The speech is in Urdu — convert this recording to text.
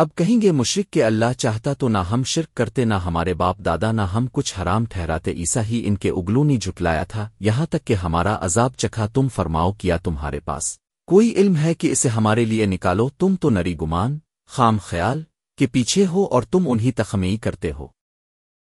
اب کہیں گے مشرق کے اللہ چاہتا تو نہ ہم شرک کرتے، نہ ہمارے باپ دادا، نہ ہم کچھ حرام ٹھہراتے ایسا ہی ان کے اگلونی جھٹلایا تھا، یہاں تک کہ ہمارا عذاب چکھا، تم فرماؤ کیا تمہارے پاس۔ کوئی علم ہے کہ اسے ہمارے لیے نکالو، تم تو نری گمان، خام خیال کے پیچھے ہو اور تم انہی تخمی کرتے ہو۔